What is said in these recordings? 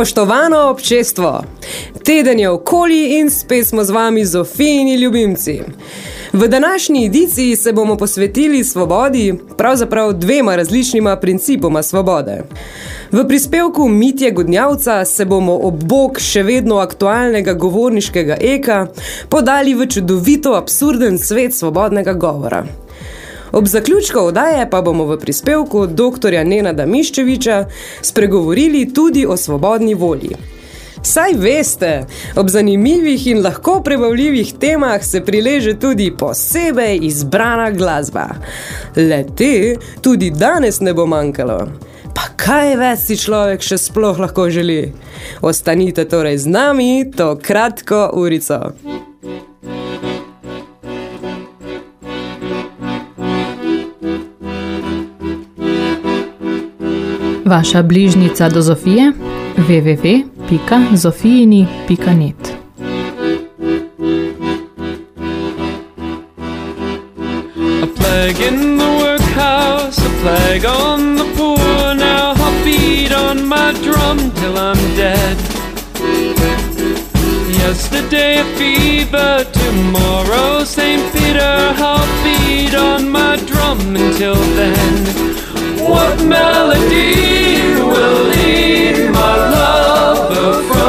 Spoštovano občestvo, teden je okoli in spet smo z vami Zofijini ljubimci. V današnji ediciji se bomo posvetili svobodi, pravzaprav dvema različnima principoma svobode. V prispevku Mitje Godnjavca se bomo ob bok še vedno aktualnega govorniškega eka podali v čudovito absurden svet svobodnega govora. Ob zaključku oddaje pa bomo v prispevku dr. Nenada Miščeviča spregovorili tudi o svobodni volji. Saj veste, ob zanimivih in lahko prebavljivih temah se prileže tudi posebej izbrana glasba. Le te tudi danes ne bo manjkalo. Pa kaj več si človek še sploh lahko želi? Ostanite torej z nami to kratko urico. Vaša bližnica do Zofije www.zofijini.net A plague in the workhouse, a plague on the poor. Now I'll beat on my drum till I'm dead. Yesterday a fever, tomorrow St. Peter. I'll beat on my drum until then. What melody will lead my lover from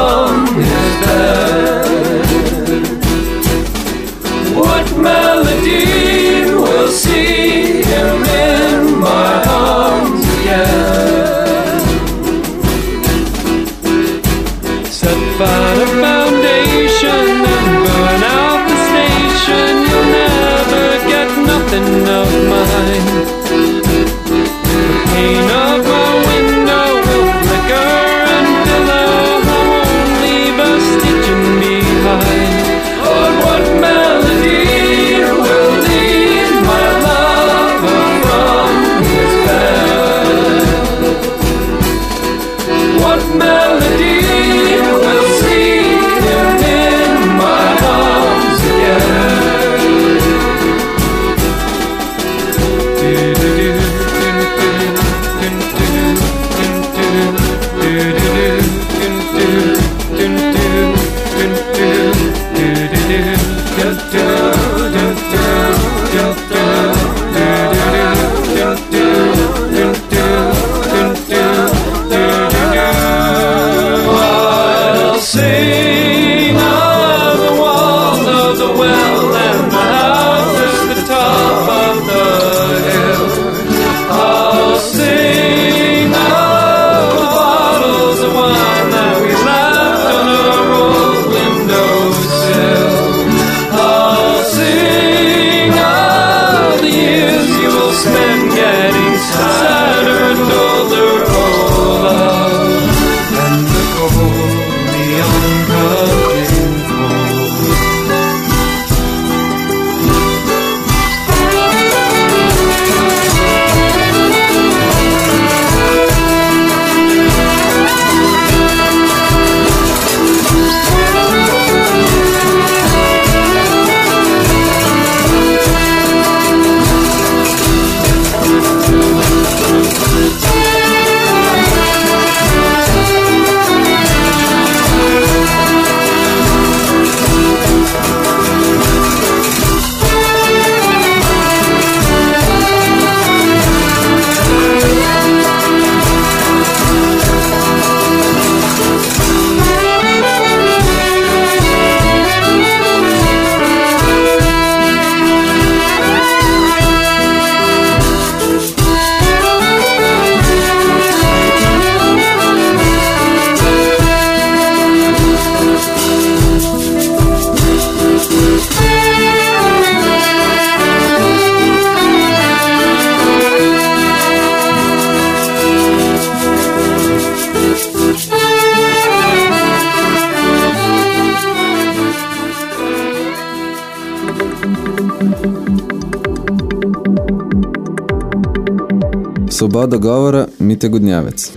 govora, Mite Godnjavec.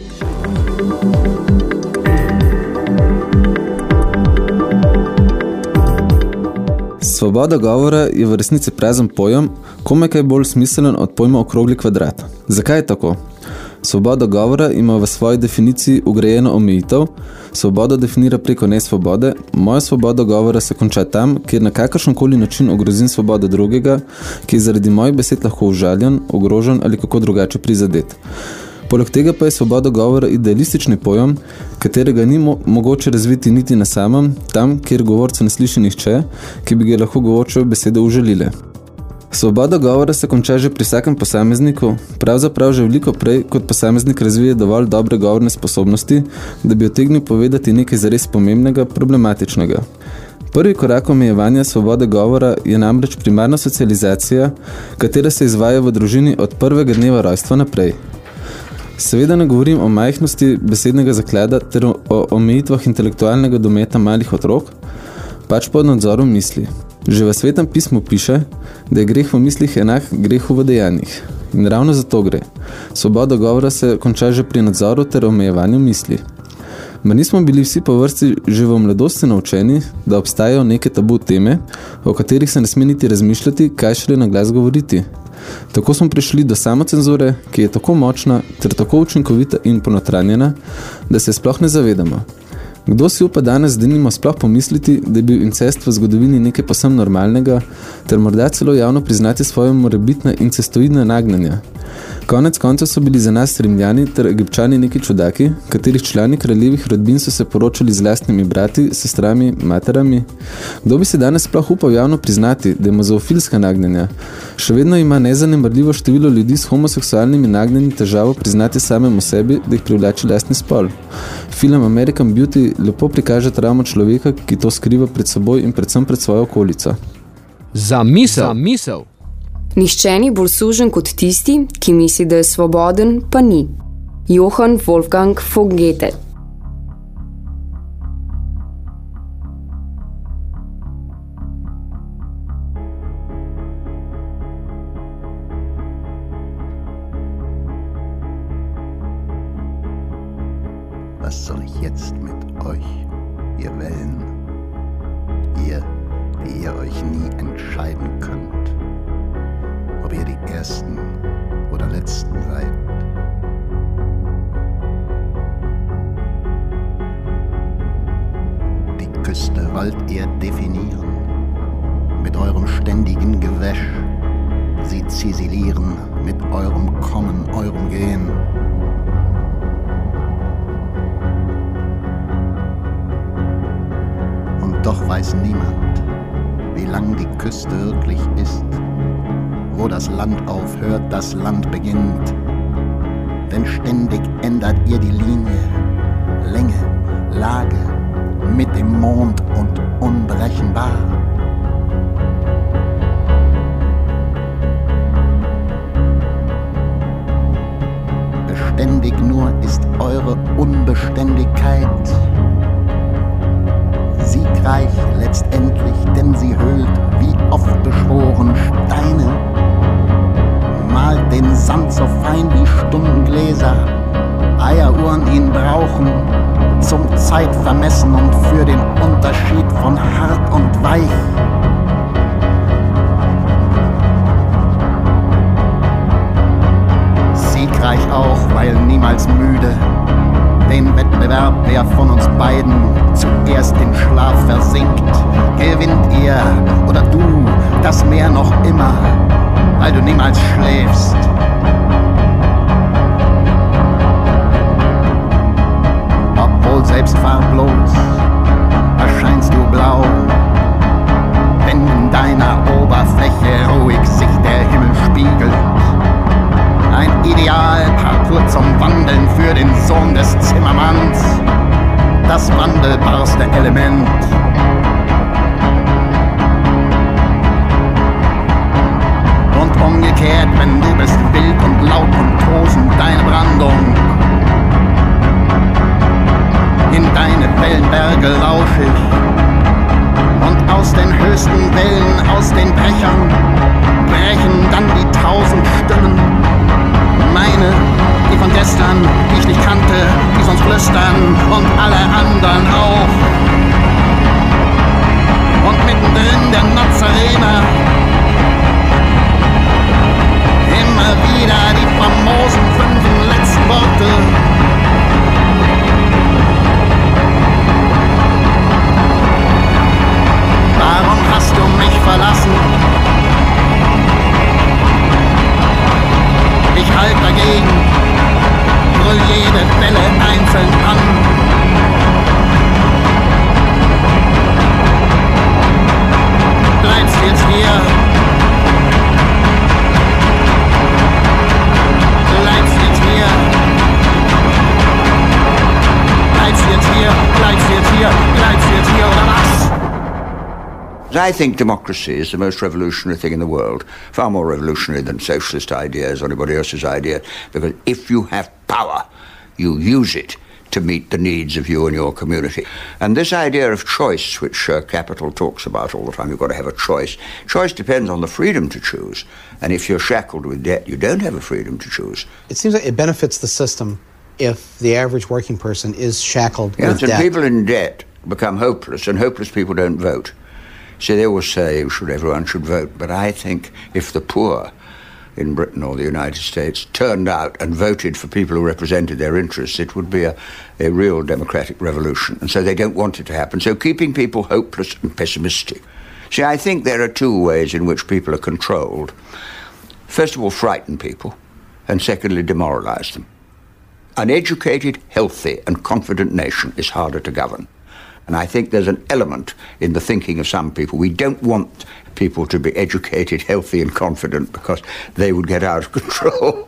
Svoboda govora je v resnici prazen pojem, kome kaj bolj smiselen od pojma okrogli kvadrat. Zakaj je tako? Svoboda govora ima v svoji definiciji ugrajeno omejitev, svoboda definira preko nesvobode, moja svoboda govora se konča tam, kjer na kakršenkoli način ogrozim svobodo drugega, ki je zaradi mojih besed lahko užaljen, ogrožen ali kako drugače prizadet. Poleg tega pa je svoboda govora idealistični pojem, katerega ni mo mogoče razviti niti na samem, tam, kjer govorca ne sliši nihče, ki bi ga lahko govorčeve besede užalile. Svoboda govora se konča že pri vsakem posamezniku, pravzaprav že veliko prej, kot posameznik razvije dovolj dobre govorne sposobnosti, da bi otegnil povedati nekaj zares pomembnega, problematičnega. Prvi korak omejevanja svobode govora je namreč primarna socializacija, katera se izvaja v družini od prvega dneva rojstva naprej. Seveda ne govorim o majhnosti besednega zaklada ter o omejitvah intelektualnega dometa malih otrok, pač pod nadzorom misli. Že v svetem pismu piše, da je greh v mislih enak grehu v dejanjih. In ravno zato gre. Svoboda govora se konča že pri nadzoru ter omejevanju misli. Ma nismo bili vsi po vrsti že v mladosti naučeni, da obstajajo neke tabu teme, o katerih se ne sme niti razmišljati, kaj šele na glas govoriti. Tako smo prišli do samocenzure, ki je tako močna ter tako učinkovita in ponotranjena, da se sploh ne zavedamo. Kdo si upa danes denimo sploh pomisliti, da je bil incest v zgodovini nekaj posem normalnega, ter morda celo javno priznati svoje morebitne incestoidne nagnanja? Konec konca so bili za nas rimljani ter egipčani neki čudaki, katerih člani kraljevih rodbin so se poročali z lastnimi brati, sestrami, materami. Kdo bi se danes sploh upal javno priznati, da ima zoofilska nagnjenja? Še vedno ima nezanemrljivo število ljudi s homoseksualnimi nagnjenji težavo priznati samemu sebi, da jih privlači lastni spol. Film American Beauty lepo prikaže travmo človeka, ki to skriva pred seboj in predvsem pred svojo okolico. Za misel. Za misel. Nihče ni bolj sužen kot tisti, ki misli, da je svoboden, pa ni. Johann Wolfgang von Goethe Siegreich auch, weil niemals müde, den Wettbewerb, wer von uns beiden zuerst in Schlaf versinkt. Gewinnt ihr oder du das Meer noch immer, weil du niemals schläfst. Obwohl selbst farblos erscheinst du blau, wenn in deiner Oberfläche ruhig sich der Himmel spiegelt ein Idealparcours zum Wandeln für den Sohn des Zimmermanns, das wandelbarste Element. Und umgekehrt, wenn du bist wild und laut und tosend deine Brandung. In deine Wellenberge lauschig und aus den höchsten Wellen, aus den Brechern, brechen dann die tausend Stimmen meine Nachbarn, die ich nicht kannte, die sonst flüstern und alle anderen auch. Und mittendrin der Nazarener. Immer wieder die famosen fünf letzten Worte. Warum hast du mich verlassen? Ich halt dagegen, brüll jede Welle einzeln an. Bleibst jetzt hier. I think democracy is the most revolutionary thing in the world, far more revolutionary than socialist ideas or anybody else's idea, because if you have power, you use it to meet the needs of you and your community. And this idea of choice, which uh, Capital talks about all the time, you've got to have a choice. Choice depends on the freedom to choose. And if you're shackled with debt, you don't have a freedom to choose. It seems like it benefits the system if the average working person is shackled Yes, with and debt. people in debt become hopeless, and hopeless people don't vote. So they always say should everyone should vote, but I think if the poor in Britain or the United States turned out and voted for people who represented their interests, it would be a, a real democratic revolution. And so they don't want it to happen. So keeping people hopeless and pessimistic. See, I think there are two ways in which people are controlled. First of all, frighten people, and secondly, demoralize them. An educated, healthy, and confident nation is harder to govern. And I think there's an element in the thinking of some people. We don't want people to be educated, healthy, and confident because they would get out of control.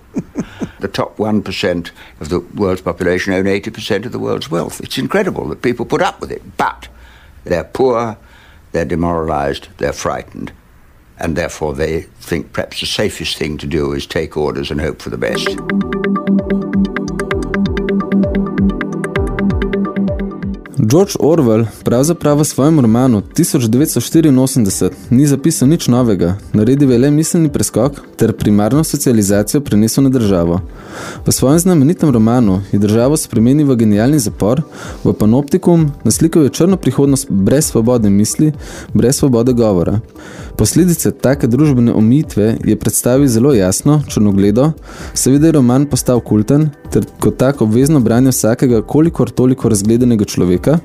the top 1% of the world's population own 80% of the world's wealth. It's incredible that people put up with it. But they're poor, they're demoralized, they're frightened. And therefore, they think perhaps the safest thing to do is take orders and hope for the best. George Orwell pravzaprav v svojem romanu 1984 ni zapisal nič novega, naredil je le miselni preskok ter primarno socializacijo prenesel na državo. V svojem znamenitem romanu je državo spremenil v genialni zapor, v panoptikum naslikal je črno prihodnost brez svobode misli, brez svobode govora. Posledice take družbene omejitve je predstavil zelo jasno, črnogledo, seveda je roman postal kulten, ter kot tak obvezno branje vsakega kolikor toliko razgledanega človeka,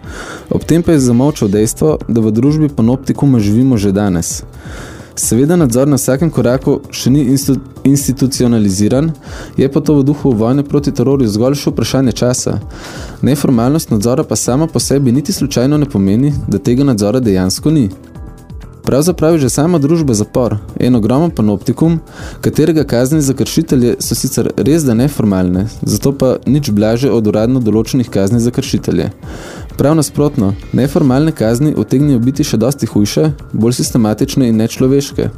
ob tem pa je zamolčal dejstvo, da v družbi panoptikuma živimo že danes. Seveda nadzor na vsakem koraku še ni institu institucionaliziran, je pa to v duhu vojne proti terorju zgolj še vprašanje časa. Neformalnost nadzora pa sama po sebi niti slučajno ne pomeni, da tega nadzora dejansko ni. Pravzaprav je že sama družba zapor, en ogromen panoptikum, katerega kazni za kršitelje so sicer res da neformalne, zato pa nič blaže od uradno določenih kazni za kršitelje. Prav nasprotno, neformalne kazni utegnijo biti še dosti hujše, bolj sistematične in nečloveške.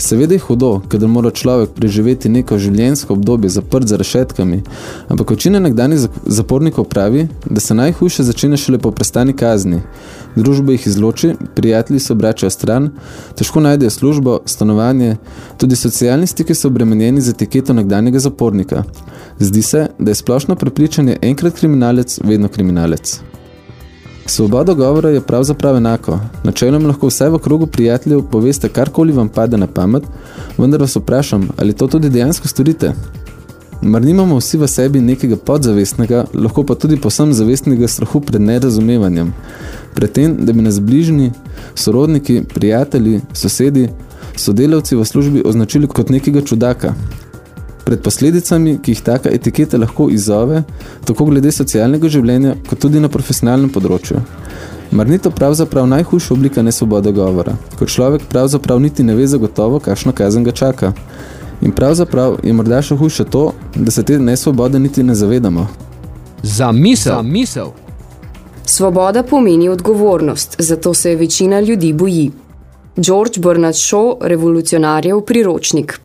Seveda je hudo, kadar mora človek preživeti neko življenjsko obdobje zaprt za rešetkami, ampak večina nekdanjih zapornikov pravi, da se najhujše začne šele po prestani kazni. Družba jih izloči, prijatelji se obračajo stran, težko najdejo službo, stanovanje, tudi socialni stiki so obremenjeni z etiketo nekdanjega zapornika. Zdi se, da je splošno prepričanje enkrat kriminalec, vedno kriminalec. Svoboda govora je pravzaprav enako. Načelom lahko vsaj v krogu prijateljev poveste karkoli vam pade na pamet, vendar vas vprašam, ali to tudi dejansko storite. Mar nimamo vsi v sebi nekega podzavestnega, lahko pa tudi posem zavestnega strahu pred nerazumevanjem. Pred tem, da bi nas bližnji, sorodniki, prijatelji, sosedi, sodelavci v službi označili kot nekega čudaka, pred posledicami, ki jih taka etiketa lahko izzove, tako glede socialnega življenja, kot tudi na profesionalnem področju. Mar ni to pravzaprav najhujša oblika nesvobode govora, ko človek pravzaprav niti ne ve zagotovo, kakšno kazen ga čaka. In pravzaprav je morda še hujše to, da se te nesvobode niti ne zavedamo. Za misel. Za misel. Svoboda pomeni odgovornost, zato se večina ljudi boji. George Bernard Shaw, revolucionarjev priročnik.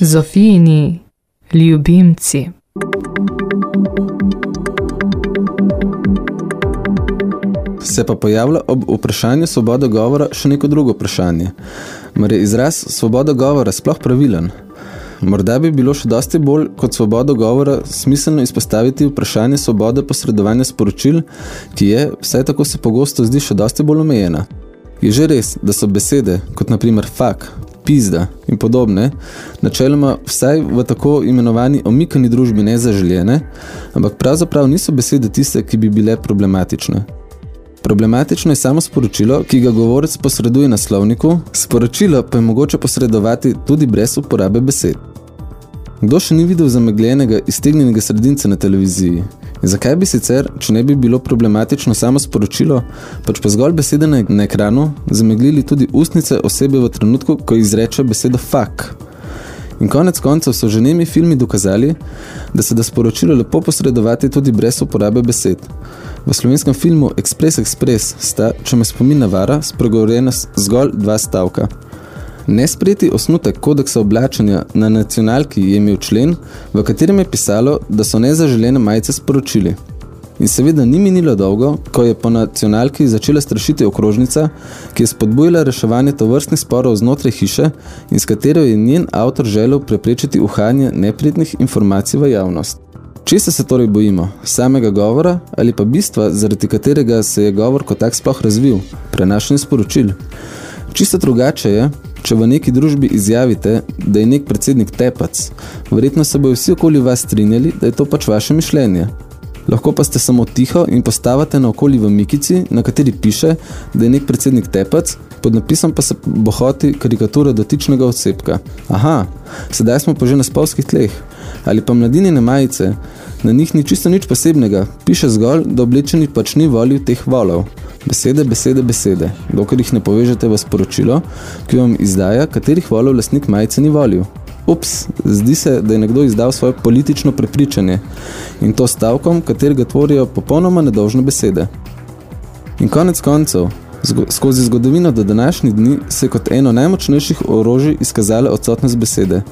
Zofijini ljubimci. Se pa pojavlja ob vprašanju svobode govora še neko drugo vprašanje. Mar je izraz svoboda govora sploh pravilen? Morda bi bilo še dosti bolj kot svobodo govora smiselno izpostaviti vprašanje svobode posredovanja sporočil, ki je, vsaj tako se pogosto zdi, še dosti bolj omejena. Je že res, da so besede, kot na primer fak, pizda in podobne, načeloma vsaj v tako imenovani omikani družbi nezaželjene, ampak pravzaprav niso besede tiste, ki bi bile problematične. Problematično je samo sporočilo, ki ga govorec posreduje na slovniku, sporočilo pa je mogoče posredovati tudi brez uporabe besed. Kdo še ni videl zamegljenega, iztegnjenega sredinca na televiziji? In zakaj bi sicer, če ne bi bilo problematično samo sporočilo, pač pa zgolj besede na, na ekranu, zameglili tudi ustnice osebe v trenutku, ko izreče besedo fuck? In konec koncev so že nemi filmi dokazali, da se da sporočilo lepo posredovati tudi brez uporabe besed. V slovenskem filmu Express Express sta, če me spomin navara, spregovorjena zgolj dva stavka. Nespreti osnutek kodeksa oblačenja na nacionalki je imel člen, v katerem je pisalo, da so nezaželene majice sporočili. In seveda ni minilo dolgo, ko je po nacionalki začela strašiti okrožnica, ki je spodbujala reševanje tovrstnih sporov znotraj hiše in s katero je njen avtor želel preprečiti uhajanje neprijetnih informacij v javnost. Česa se torej bojimo? Samega govora ali pa bistva, zaradi katerega se je govor kot tak sploh razvil? Prenašanje sporočil. Čisto drugače je, če v neki družbi izjavite, da je nek predsednik tepac. Verjetno se bojo vsi okoli vas strinjali, da je to pač vaše mišljenje. Lahko pa ste samo tiho in postavate na okoli v mikici, na kateri piše, da je nek predsednik tepac, pod napisom pa se bohoti karikatura dotičnega odsepka. Aha, sedaj smo pa že na spolskih tleh. Ali pa mladinine majice, na njih ni čisto nič posebnega, piše zgolj, da oblečeni pač ni volil teh volov. Besede, besede, besede, dokler jih ne povežete v sporočilo, ki vam izdaja, katerih volov lastnik majice ni volil. Ups, zdi se, da je nekdo izdal svoje politično prepričanje in to stavkom, katerega tvorijo popolnoma nedolžne besede. In konec koncev, zgo skozi zgodovino do današnjih dni se kot eno najmočnejših orožij izkazala odsotnost besede.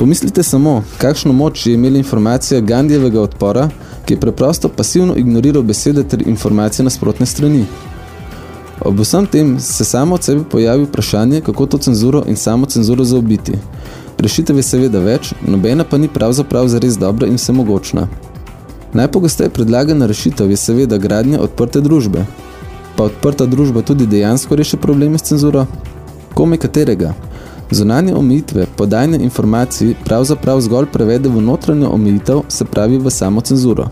Pomislite samo, kakšno moč je imela informacija Gandijevega odpora, ki je preprosto pasivno ignoriral besede ter informacije nasprotne strani. Ob vsem tem se samo od sebe pojavi vprašanje, kako to cenzuro in samo cenzuro zaobiti. Rešitev je seveda več, nobena pa ni pravzaprav zares dobra in vsemogočna. Najpogosteje predlagana rešitev je seveda gradnja odprte družbe. Pa odprta družba tudi dejansko reši probleme s cenzuro? Kome katerega? Zunanje omejitve, podajanje informacij pravzaprav zgolj prevede v notranjo omejitev, se pravi v samo cenzuro.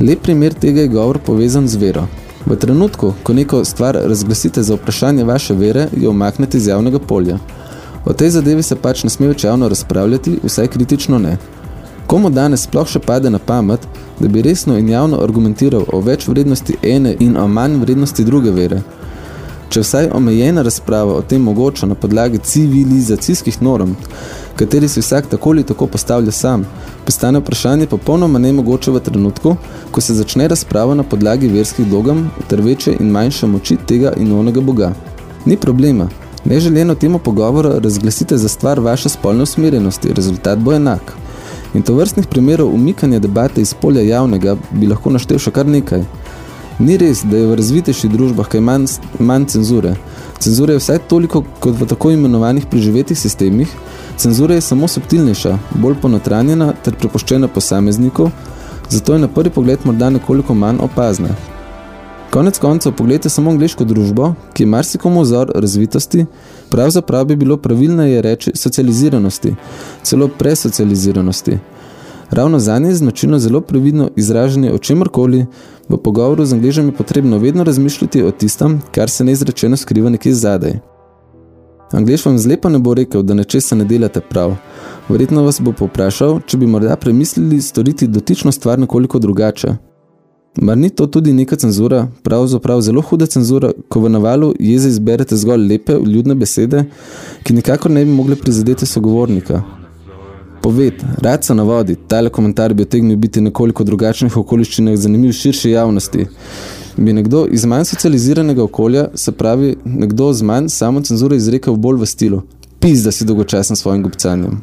Lep primer tega je govor povezan z vero. V trenutku, ko neko stvar razglasite za vprašanje vaše vere, jo omaknete iz javnega polja. O tej zadevi se pač ne sme več javno razpravljati, vsaj kritično ne. Komu danes sploh še pade na pamet, da bi resno in javno argumentiral o več vrednosti ene in o manj vrednosti druge vere? Če vsaj omejena razprava o tem mogoča na podlagi civilizacijskih norm, kateri si vsak tako ali tako postavlja sam, postane vprašanje popolnoma nemogoče v trenutku, ko se začne razprava na podlagi verskih dogam ter večje in manjše moči tega in onega boga. Ni problema, neželjeno temo pogovora razglasite za stvar vaše spolne usmerjenosti, rezultat bo enak. In to vrstnih primerov umikanja debate iz polja javnega bi lahko naštel še kar nekaj. Ni res, da je v razvitejših družbah kaj manj, manj cenzure. Cenzura je vsaj toliko kot v tako imenovanih preživetih sistemih, cenzura je samo subtilnejša, bolj ponotranjena ter prepoščena posameznikov, zato je na prvi pogled morda nekoliko manj opazna. Konec koncev pogledajte samo angliško družbo, ki je marsikomu vzor razvitosti, pravzaprav bi bilo pravilneje reči socializiranosti, celo presocializiranosti. Ravno zanje je značilno zelo previdno izražanje o čemorkoli, v pogovoru z angližem je potrebno vedno razmišljati o tistem, kar se neizrečeno skriva nekje zadaj. Angliš vam zlepo ne bo rekel, da nečesa ne delate prav. Verjetno vas bo poprašal, če bi morda premislili storiti dotično stvar nekoliko drugače. Mar ni to tudi neka cenzura, pravzaprav zelo huda cenzura, ko v navalu jeze izberete zgolj lepe, ljudne besede, ki nikakor ne bi mogli prizadeti sogovornika? Poved, rad so na vodi, tale komentar bi otegnil biti nekoliko drugačnih okoliščinah zanimiv širši javnosti. Bi nekdo iz manj socializiranega okolja, se pravi, nekdo z manj samo cenzure izrekel bolj v stilu. Pis, da si dolgočasen svojim gubcanjem.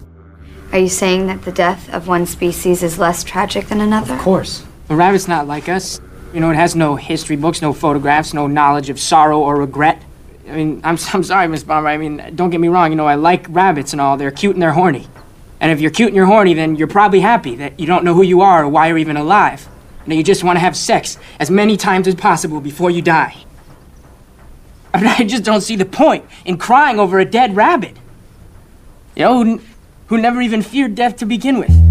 Are you saying that the death of one species is less tragic than another? Of course. A rabbit's not like us. You know, it has no history books, no photographs, no knowledge of sorrow or regret. I mean, I'm, I'm sorry, Miss Bomber. I mean, don't get me wrong. You know, I like rabbits and all. They're cute and they're horny. And if you're cute and you're horny, then you're probably happy that you don't know who you are or why you're even alive. And you just want to have sex as many times as possible before you die. I mean, I just don't see the point in crying over a dead rabbit. You know, who, who never even feared death to begin with.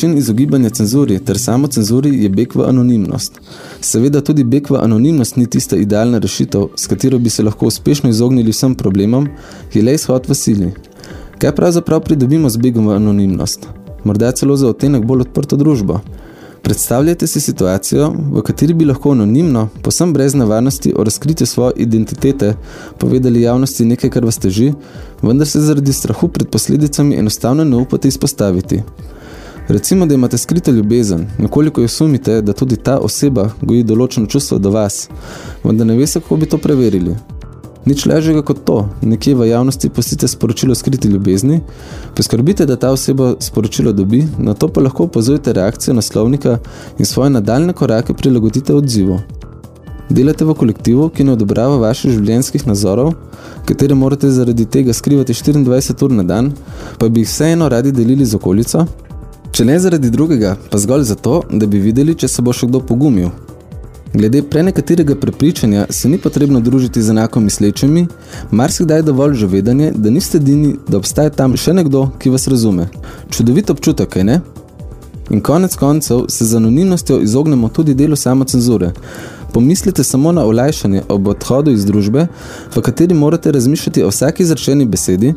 Način izogibanja cenzuri ter samo cenzuri je beg v anonimnost. Seveda tudi beg v anonimnost ni tista idealna rešitev, s katero bi se lahko uspešno izognili vsem problemom, je le izhod v sili. Kaj pravzaprav pridobimo z begom v anonimnost? Morda celo za otenek bolj odprto družbo. Predstavljajte si situacijo, v kateri bi lahko anonimno, posem brez nevarnosti o razkritju svoje identitete, povedali javnosti nekaj, kar vas teži, vendar se zaradi strahu pred posledicami enostavno ne upate izpostaviti. Recimo, da imate skrito ljubezen, nekoliko jo sumite, da tudi ta oseba goji določeno čustvo do vas, vendar ne veste, kako bi to preverili. Nič lažjega kot to, nekje v javnosti pustite sporočilo skriti ljubezni, poskrbite, da ta oseba sporočilo dobi, na to pa lahko opazujete reakcijo naslovnika in svoje nadaljne korake prilagodite odzivu. Delate v kolektivu, ki ne odobrava vaših življenjskih nazorov, katere morate zaradi tega skrivati 24 ur na dan, pa bi jih vseeno radi delili z okolico, če ne zaradi drugega, pa zgolj zato, da bi videli, če se bo še kdo pogumil. Glede prenekaterega prepričanja se ni potrebno družiti z enako mislečimi, marsikdaj je dovolj že vedanje, da niste edini, da obstaja tam še nekdo, ki vas razume. Čudovit občutek, ne? In konec koncev se z anonimnostjo izognemo tudi delu samocenzure. Pomislite samo na olajšanje ob odhodu iz družbe, v kateri morate razmišljati o vsaki izrečeni besedi,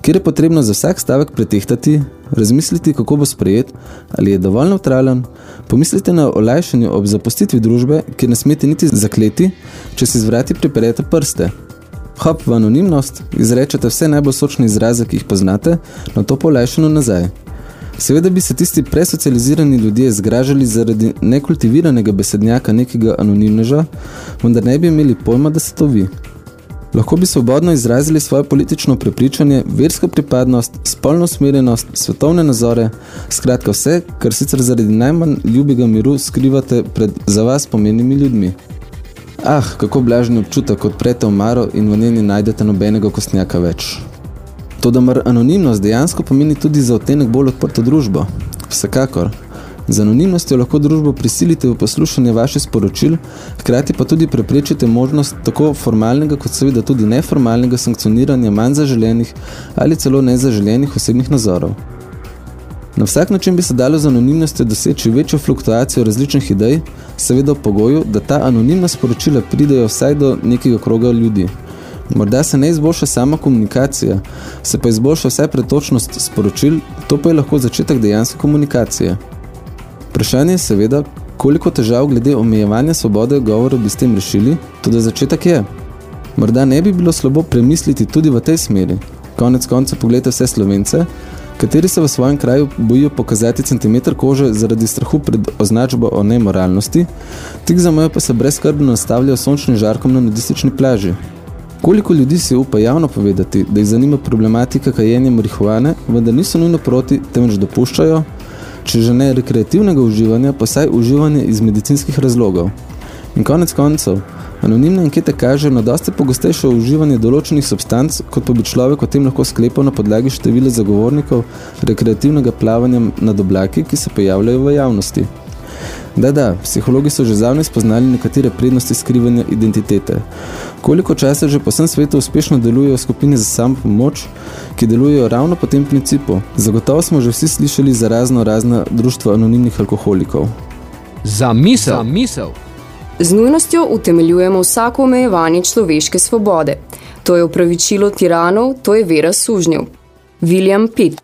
kjer je potrebno za vsak stavek pretehtati, razmisliti, kako bo sprejet, ali je dovolj neutralen. Pomislite na olajšanje ob zapustitvi družbe, kjer ne smete niti zakleti, če si zvrati priperete prste. Hop v anonimnost, izrečete vse najbolj sočne izraze, ki jih poznate, na to pa olajšano nazaj. Seveda bi se tisti presocializirani ljudje zgražali zaradi nekultiviranega besednjaka nekega anonimneža, vendar ne bi imeli pojma, da se to vi. Lahko bi svobodno izrazili svoje politično prepričanje, versko pripadnost, spolno usmerjenost, svetovne nazore, skratka vse, kar sicer zaradi najmanj ljubega miru skrivate pred za vas pomenimi ljudmi. Ah, kako blažni občutek, odprete omaro in v njeni najdete nobenega kostnjaka več. Toda mar anonimnost dejansko pomeni tudi za otenek bolj odprto družbo? Vsekakor. Z anonimnostjo lahko družbo prisilite v poslušanje vaše sporočil, hkrati pa tudi preprečite možnost tako formalnega kot seveda tudi neformalnega sankcioniranja manj zaželenih ali celo nezaželenih osebnih nazorov. Na vsak način bi se dalo z anonimnostjo doseči večjo fluktuacijo različnih idej, seveda v pogoju, da ta anonimna sporočila pridejo vsaj do nekega kroga ljudi. Morda se ne izboljša sama komunikacija, se pa izboljša vsaj pretočnost sporočil, to pa je lahko začetek dejanske komunikacije. Vprašanje je seveda, koliko težav glede omejevanja svobode govora bi s tem rešili, tudi začetek je. Morda ne bi bilo slabo premisliti tudi v tej smeri. Konec konca pogledajte vse Slovence, kateri se v svojem kraju bojijo pokazati centimeter kože zaradi strahu pred označbo o nemoralnosti, tik za mojo pa se brezkrbno nastavljajo sončnim žarkom na nudistični plaži. Koliko ljudi si upa javno povedati, da jih zanima problematika kajenja marihuane, vendar niso nujno proti, temveč dopuščajo, če že ne rekreativnega uživanja, pa saj uživanje iz medicinskih razlogov. In konec koncev, anonimne ankete kažejo na dosti pogostejše uživanje določenih substanc, kot pa bi človek o tem lahko sklepal na podlagi števila zagovornikov rekreativnega plavanja nad oblaki, ki se pojavljajo v javnosti. Da, da, psihologi so že zavne spoznali nekatere prednosti skrivanja identitete. Koliko časa že po vsem svetu uspešno delujejo skupine za sam pomoč, ki delujejo ravno po tem principu? Zagotovo smo že vsi slišali za razno razna društva anonimnih alkoholikov. Za misel. Za misel. Z nujnostjo utemeljujemo vsako omejevanje človeške svobode. To je upravičilo tiranov, to je vera sužnjev. William Pitt.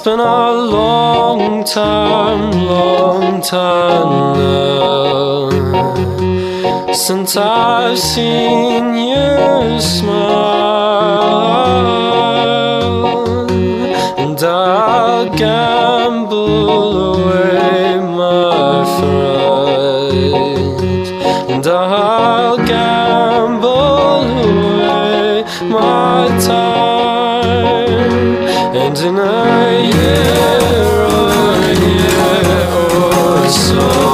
It's been a long time, long time now. Since I've seen you smile, and I'll gamble away my fright, and I'll or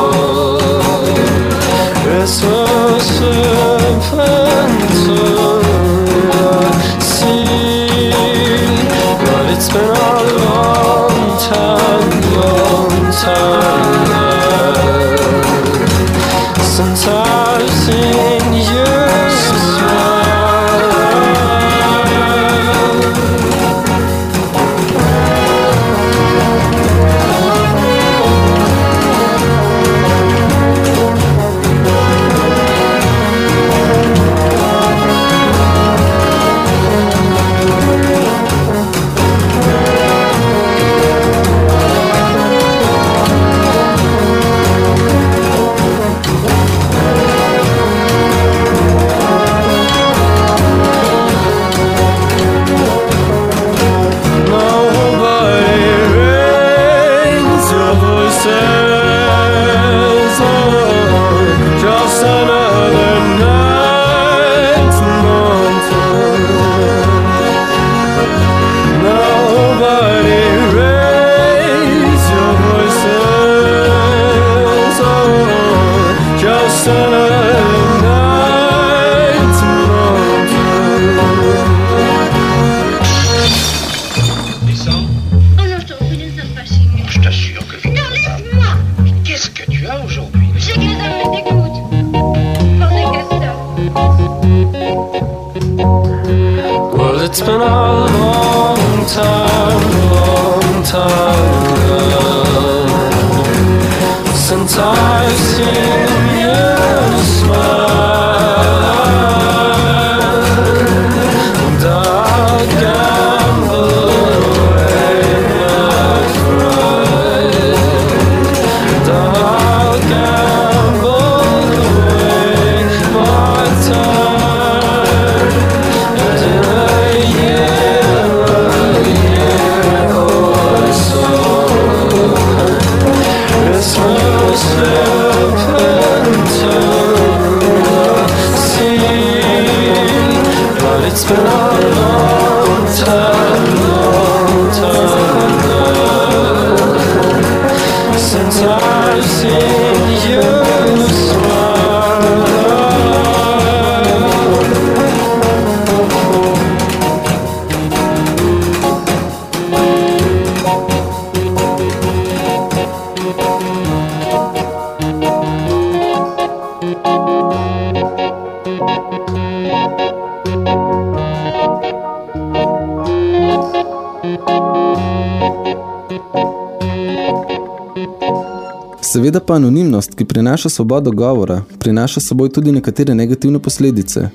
Seveda pa anonimnost, ki prinaša svobodo govora, prinaša seboj tudi nekatere negativne posledice.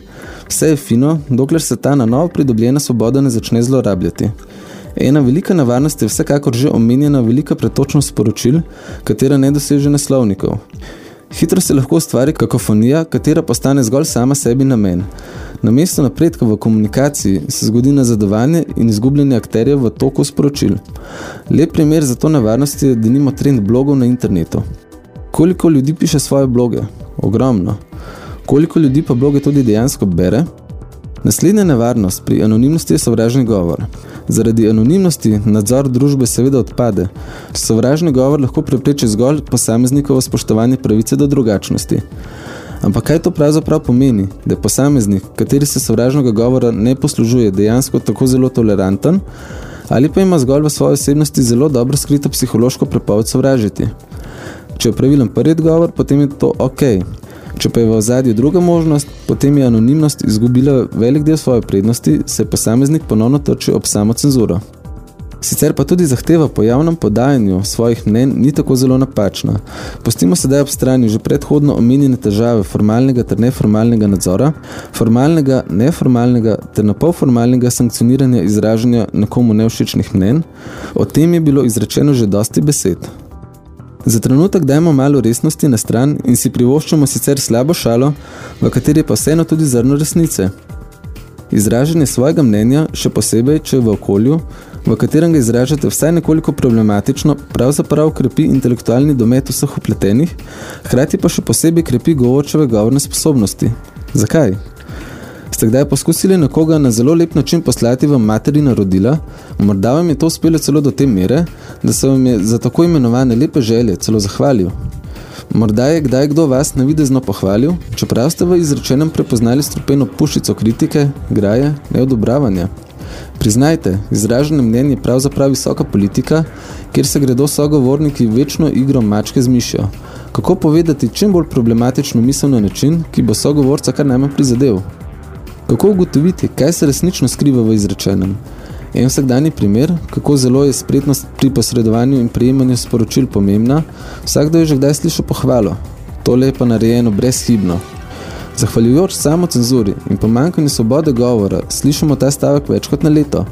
Vse je fino, dokler se ta na novo pridobljena svoboda ne začne zlorabljati. Ena velika nevarnost je vsekakor že omenjena velika pretočnost sporočil, katera ne doseže naslovnikov. Hitro se lahko ustvari kakofonija, katera postane zgolj sama sebi namen. Namesto napredka v komunikaciji se zgodi nazadovanje in izgubljanje akterjev v toku sporočil. Lep primer za to nevarnost je denimo trend blogov na internetu. Koliko ljudi piše svoje bloge? Ogromno. Koliko ljudi pa bloge tudi dejansko bere? Naslednja nevarnost pri anonimnosti je sovražni govor. Zaradi anonimnosti nadzor družbe seveda odpade. Sovražni govor lahko prepreči zgolj posameznikovo spoštovanje pravice do drugačnosti. Ampak kaj to pravzaprav pomeni, da je posameznik, kateri se sovražnega govora ne poslužuje, dejansko tako zelo toleranten, ali pa ima zgolj v svoji osebnosti zelo dobro skrito psihološko prepoved sovražiti? Če je pravilen prvi govor, potem je to ok. Če pa je v ozadju druga možnost, potem je anonimnost izgubila velik del svoje prednosti, se posameznik ponovno trčil ob samo cenzuro. Sicer pa tudi zahteva po javnem podajanju svojih mnen ni tako zelo napačna. Postimo sedaj ob strani že predhodno omenjene težave formalnega ter neformalnega nadzora, formalnega, neformalnega ter napolformalnega sankcioniranja izražanja nekomu nevšečnih mnen. O tem je bilo izrečeno že dosti besed. Za trenutek dajmo malo resnosti na stran in si privoščamo sicer slabo šalo, v kateri pa vseeno tudi zrno resnice. Izražanje svojega mnenja, še posebej, če je v okolju, v katerem ga izražate vsaj nekoliko problematično, pravzaprav krepi intelektualni domet vseh upletenih, hkrati pa še posebej krepi govorčeve govorne sposobnosti. Zakaj? Ste kdaj poskusili nekoga na zelo lep način poslati v materina rodila, morda vam je to uspelo celo do te mere, da se vam je za tako imenovane lepe želje celo zahvalil. Morda je kdaj kdo vas navidezno pohvalil, čeprav ste v izrečenem prepoznali strupeno pušico kritike, graje, neodobravanja. Priznajte, izražene mnenje je pravzaprav visoka politika, kjer se gredo sogovorniki večno igro mačke z mišjo. Kako povedati čim bolj problematično misel na način, ki bo sogovorca kar najmanj prizadel? Kako ugotoviti, kaj se resnično skriva v izrečenem? En vsakdanji primer, kako zelo je spretnost pri posredovanju in prejemanju sporočil pomembna, vsakdo je že kdaj slišal pohvalo. Tole je pa narejeno brezhibno. Zahvaljujoč samo cenzuri in pomankanju svobode govora, slišimo ta stavek več kot na leto.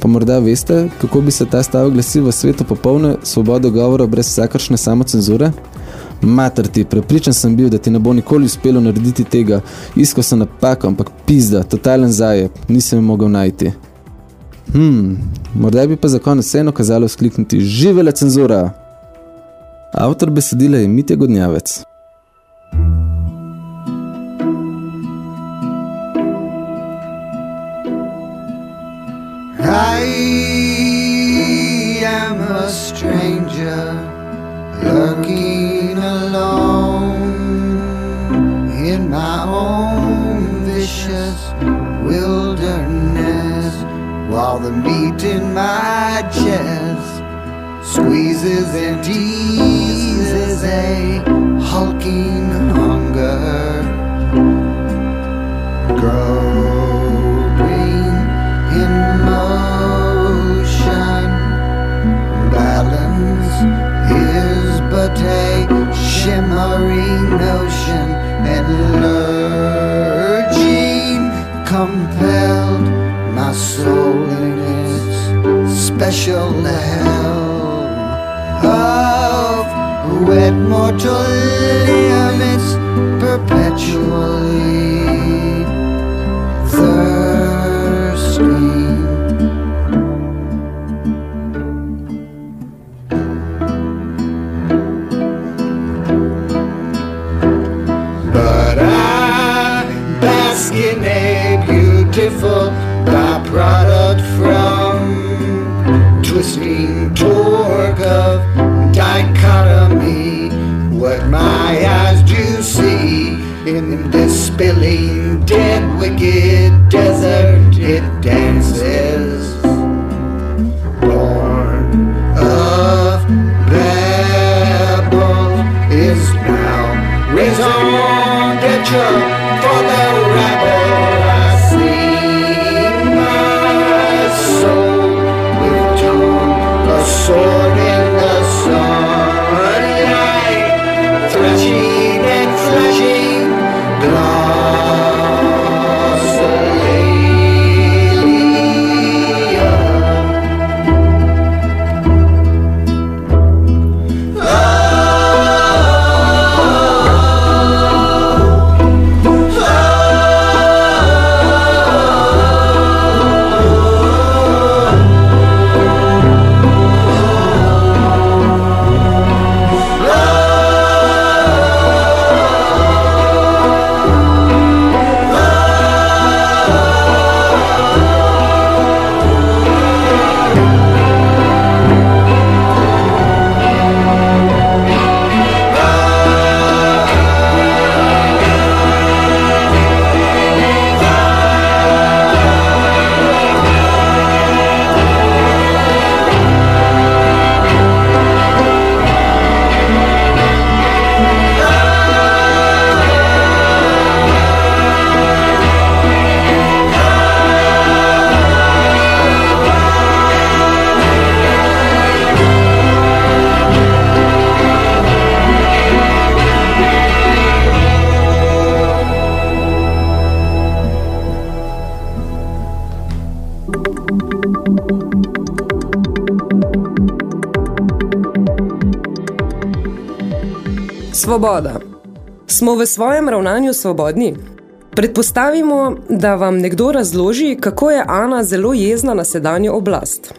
Pa morda veste, kako bi se ta stavek glasil v svetu popolne svobode govora brez vsakršne samocenzure? Mater ti, prepričan sem bil, da ti ne bo nikoli uspelo narediti tega. Iskal sem napako, ampak pizda, totalen zajeb, nisem jo mogel najti. Hmm, morda bi pa za konec vseeno kazalo sklikniti živele cenzura. Avtor besedila je Mitja Godnjavec. I am a stranger lurking alone in my own vicious wilderness while the meat in my chest squeezes and teases a hulking hunger. growing in motion. Balance is but a shimmering notion, and lurging compelled my soul in its special helm of wet mortal limits perpetually thirsting. In this spilling, dead, wicked desert, it dances. Born of Babel is now raison d'etre Svoboda. Smo v svojem ravnanju svobodni? Predpostavimo, da vam nekdo razloži, kako je Ana zelo jezna na sedanjo oblast.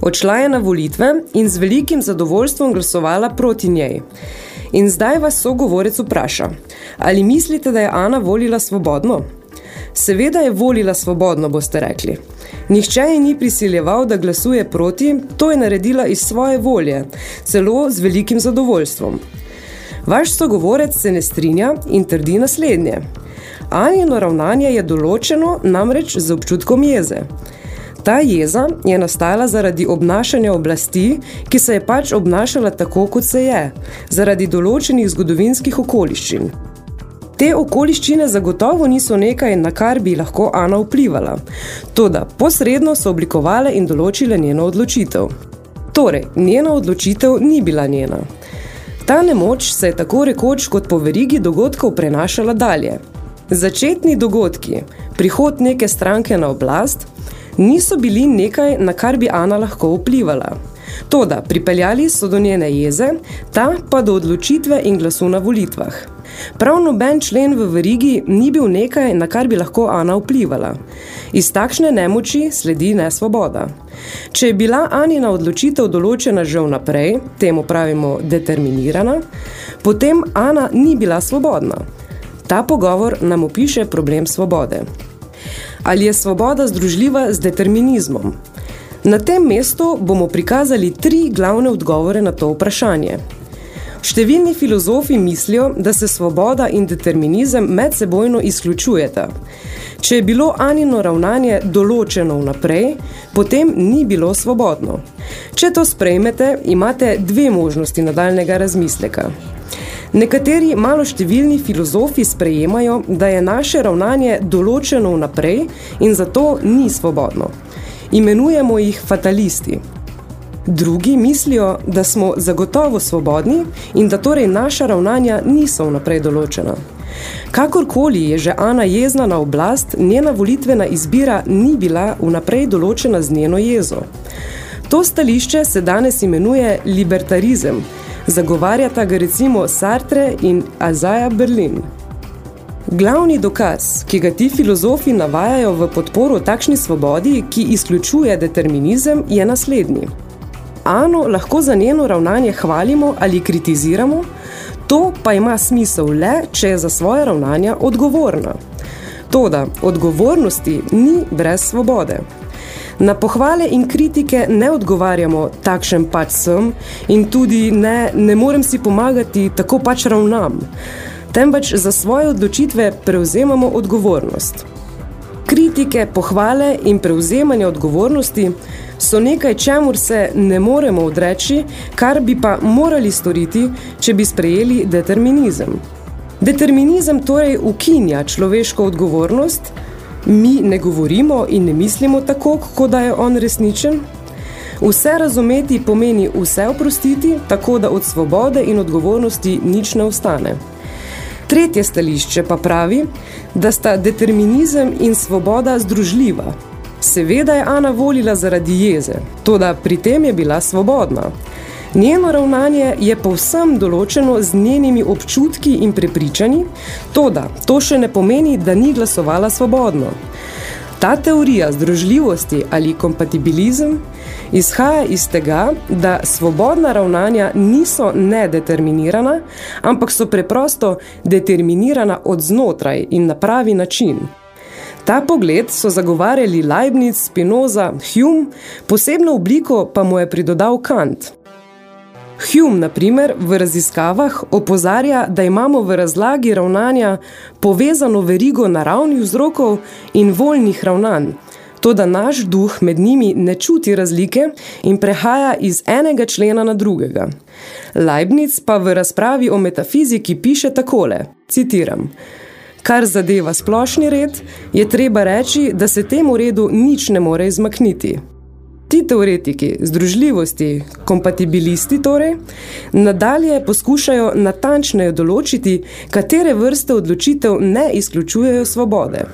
Odšla je na volitve in z velikim zadovoljstvom glasovala proti njej. In zdaj vas sogovorec vpraša, ali mislite, da je Ana volila svobodno? Seveda je volila svobodno, boste rekli. Nihče ji ni prisiljeval, da glasuje proti, to je naredila iz svoje volje, celo z velikim zadovoljstvom. Vaš sogovorec se ne strinja in trdi naslednje. Anino ravnanje je določeno namreč z občutkom jeze. Ta jeza je nastala zaradi obnašanja oblasti, ki se je pač obnašala tako, kot se je, zaradi določenih zgodovinskih okoliščin. Te okoliščine zagotovo niso nekaj, na kar bi lahko Ana vplivala, toda posredno so oblikovale in določile njeno odločitev. Torej, njena odločitev ni bila njena. Ta nemoč se je tako rekoč kot po verigi dogodkov prenašala dalje. Začetni dogodki, prihod neke stranke na oblast, niso bili nekaj, na kar bi Ana lahko vplivala. Toda, pripeljali so do njene jeze, ta pa do odločitve in glasu na volitvah. Prav noben člen v verigi ni bil nekaj, na kar bi lahko Ana vplivala. Iz takšne nemoči sledi nesvoboda. Če je bila Anina odločitev določena že vnaprej, temu pravimo determinirana, potem Ana ni bila svobodna. Ta pogovor nam opiše problem svobode. Ali je svoboda združljiva z determinizmom? Na tem mestu bomo prikazali tri glavne odgovore na to vprašanje. Številni filozofi mislijo, da se svoboda in determinizem medsebojno izključujeta. Če je bilo Anino ravnanje določeno vnaprej, potem ni bilo svobodno. Če to sprejmete, imate dve možnosti nadaljnega razmisleka. Nekateri maloštevilni filozofi sprejemajo, da je naše ravnanje določeno vnaprej in zato ni svobodno. Imenujemo jih fatalisti. Drugi mislijo, da smo zagotovo svobodni in da torej naša ravnanja niso vnaprej določena. Kakorkoli je že Ana jezna na oblast, njena volitvena izbira ni bila vnaprej določena z njeno jezo. To stališče se danes imenuje libertarizem, zagovarjata ga recimo Sartre in Azaja Berlin. Glavni dokaz, ki ga ti filozofi navajajo v podporo takšni svobodi, ki izključuje determinizem, je naslednji. Ano lahko za njeno ravnanje hvalimo ali kritiziramo, to pa ima smisel le, če je za svoje ravnanja odgovorna. Toda odgovornosti ni brez svobode. Na pohvale in kritike ne odgovarjamo takšen pač sem in tudi ne, ne morem si pomagati, tako pač ravnam. Temveč za svoje odločitve prevzemamo odgovornost. Kritike, pohvale in prevzemanje odgovornosti so nekaj, čemur se ne moremo odreči, kar bi pa morali storiti, če bi sprejeli determinizem. Determinizem torej ukinja človeško odgovornost, mi ne govorimo in ne mislimo tako, kot da je on resničen. Vse razumeti pomeni vse oprostiti, tako da od svobode in odgovornosti nič ne ostane. Tretje stališče pa pravi, da sta determinizem in svoboda združljiva. Seveda je Ana volila zaradi jeze, toda pri tem je bila svobodna. Njeno ravnanje je povsem določeno z njenimi občutki in prepričanji, toda to še ne pomeni, da ni glasovala svobodno. Ta teorija združljivosti ali kompatibilizem izhaja iz tega, da svobodna ravnanja niso nedeterminirana, ampak so preprosto determinirana od znotraj in na pravi način. Ta pogled so zagovarjali Leibniz, Spinoza, Hume, posebno obliko pa mu je pridodal Kant. Hume, na primer, v raziskavah opozarja, da imamo v razlagi ravnanja povezano verigo naravnih vzrokov in voljnih ravnanj, to da naš duh med njimi ne čuti razlike in prehaja iz enega člena na drugega. Leibniz pa v razpravi o metafiziki piše takole, citiram, Kar zadeva splošni red, je treba reči, da se temu redu nič ne more izmakniti. Ti teoretiki, združljivosti, kompatibilisti torej, nadalje poskušajo natančneje določiti, katere vrste odločitev ne izključujejo svobode.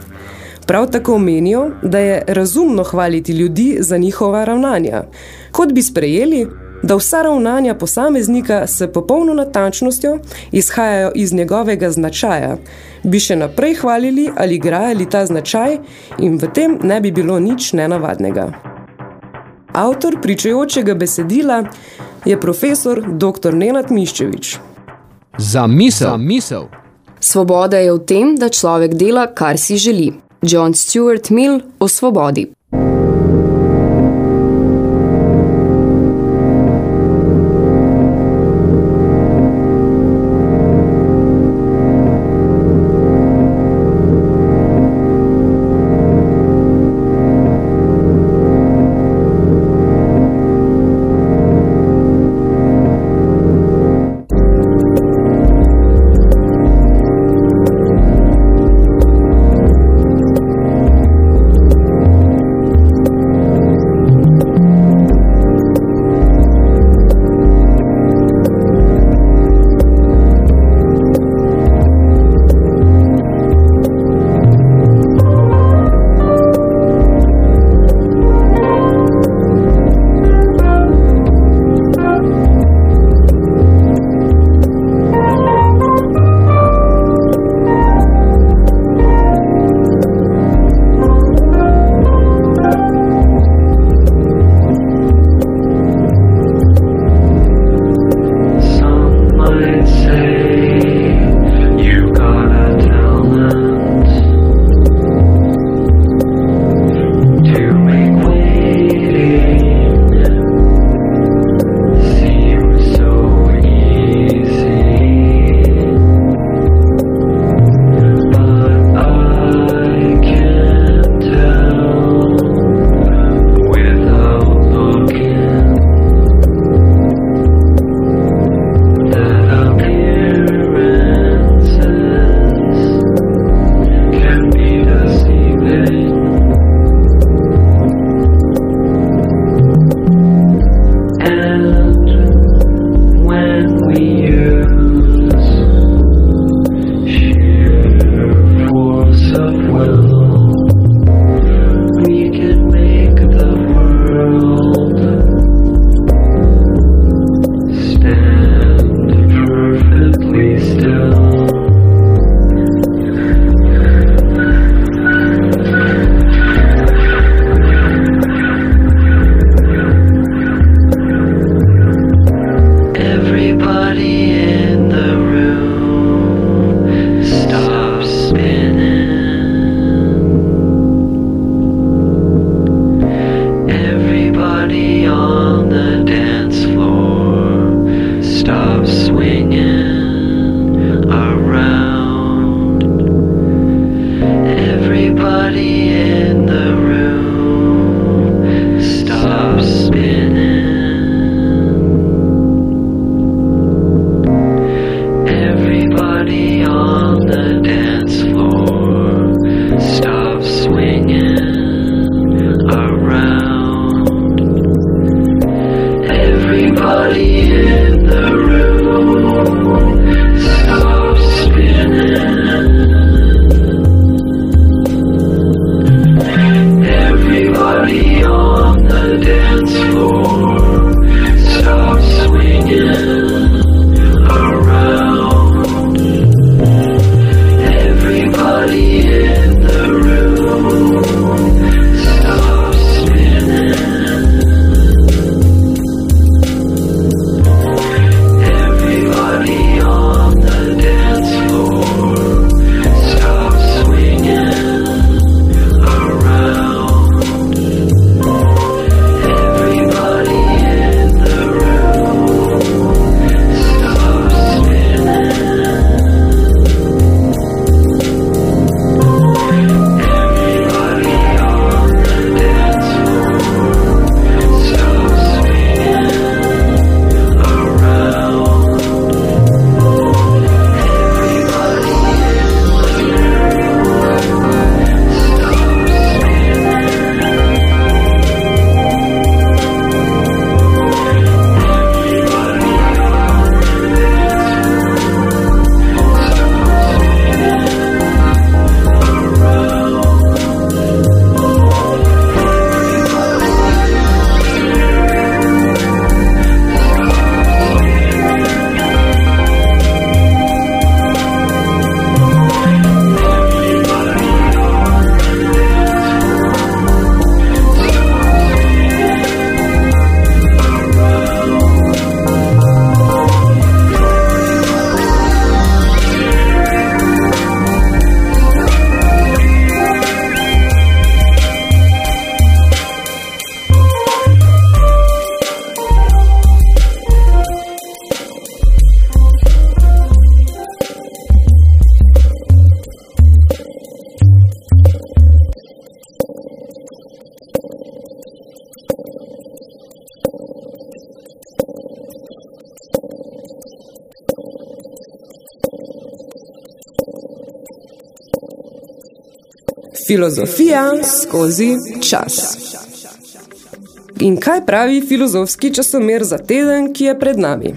Prav tako menijo, da je razumno hvaliti ljudi za njihova ravnanja, kot bi sprejeli, da vsa ravnanja posameznika s popolno natančnostjo izhajajo iz njegovega značaja, bi še naprej hvalili ali grajali ta značaj in v tem ne bi bilo nič nenavadnega. Avtor pričajočega besedila je profesor dr. Nenad Miščevič. Za misel. Za misel. Svoboda je v tem, da človek dela, kar si želi. John Stuart Mill o svobodi. Filozofija skozi čas. In kaj pravi filozofski časomer za teden, ki je pred nami?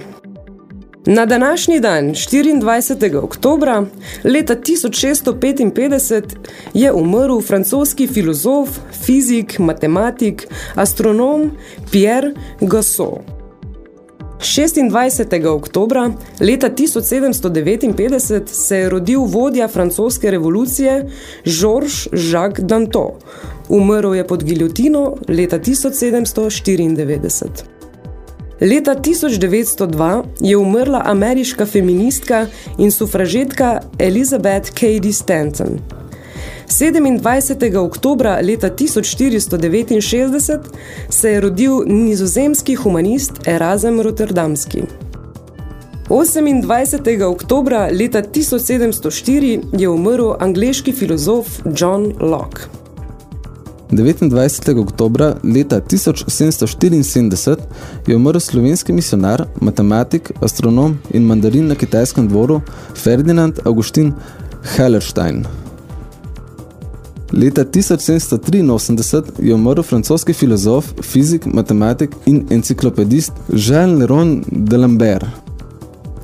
Na današnji dan, 24. oktobra leta 1655, je umrl francoski filozof, fizik, matematik, astronom Pierre Gassot. 26. oktobra leta 1759 se je rodil vodja francoske revolucije Georges Jacques Danton. Umrl je pod giljotino leta 1794. Leta 1902 je umrla ameriška feministka in sufražetka Elizabeth Cady Stanton. 27. oktobra leta 1469 se je rodil nizozemski humanist Erasm Rotterdamski. 28. oktobra leta 1704 je umrl angleški filozof John Locke. 29. oktobra leta 1774 je umrl slovenski misionar, matematik, astronom in mandarin na kitajskem dvoru Ferdinand Augustin Hellerstein. Leta 1783 je umrl francoski filozof, fizik, matematik in enciklopedist Jean Leron de Lambert.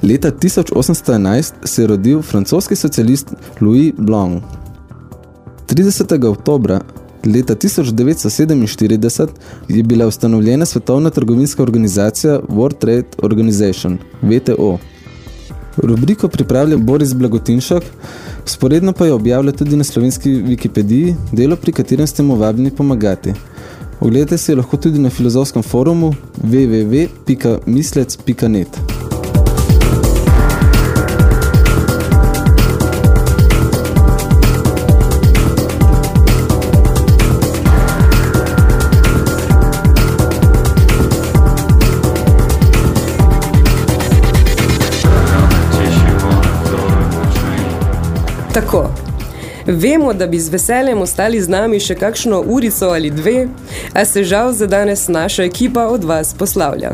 Leta 1811 se je rodil francoski socialist Louis Blanc. 30. oktobra leta 1947 je bila ustanovljena Svetovna trgovinska organizacija World Trade Organization, WTO. Rubriko pripravlja Boris Blagotinšak, sporedno pa je objavlja tudi na slovenski Wikipediji, delo pri katerem ste mu vabljeni pomagati. Ogledajte se lahko tudi na filozofskem forumu www.mislec.net. Tako, vemo, da bi z veseljem ostali z nami še kakšno urico ali dve, a se žal za danes naša ekipa od vas poslavlja.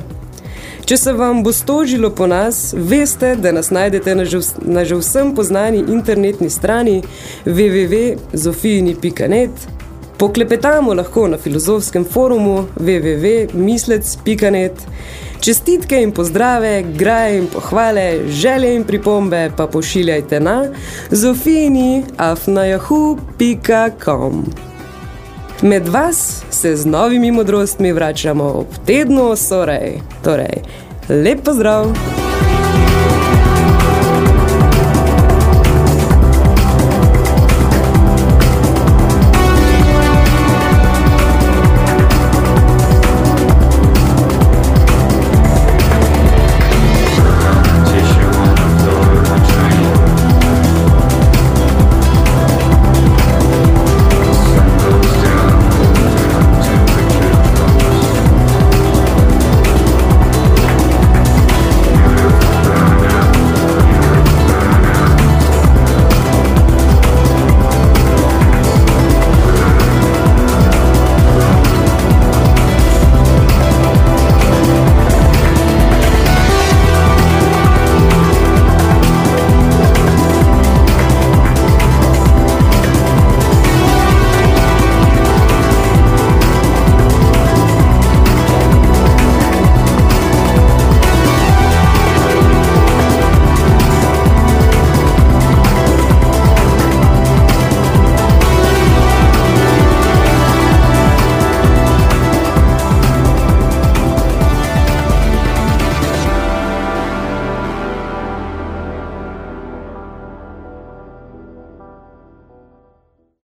Če se vam bo stožilo po nas, veste, da nas najdete na že, na že vsem poznani internetni strani www.zofijini.net, poklepetamo lahko na filozofskem forumu www.mislec.net, Čestitke in pozdrave, graje in pohvale, želje in pripombe pa pošiljajte na zofini.afnajahu.com Med vas se z novimi modrostmi vračamo ob tednu sorej. Torej, lep pozdrav!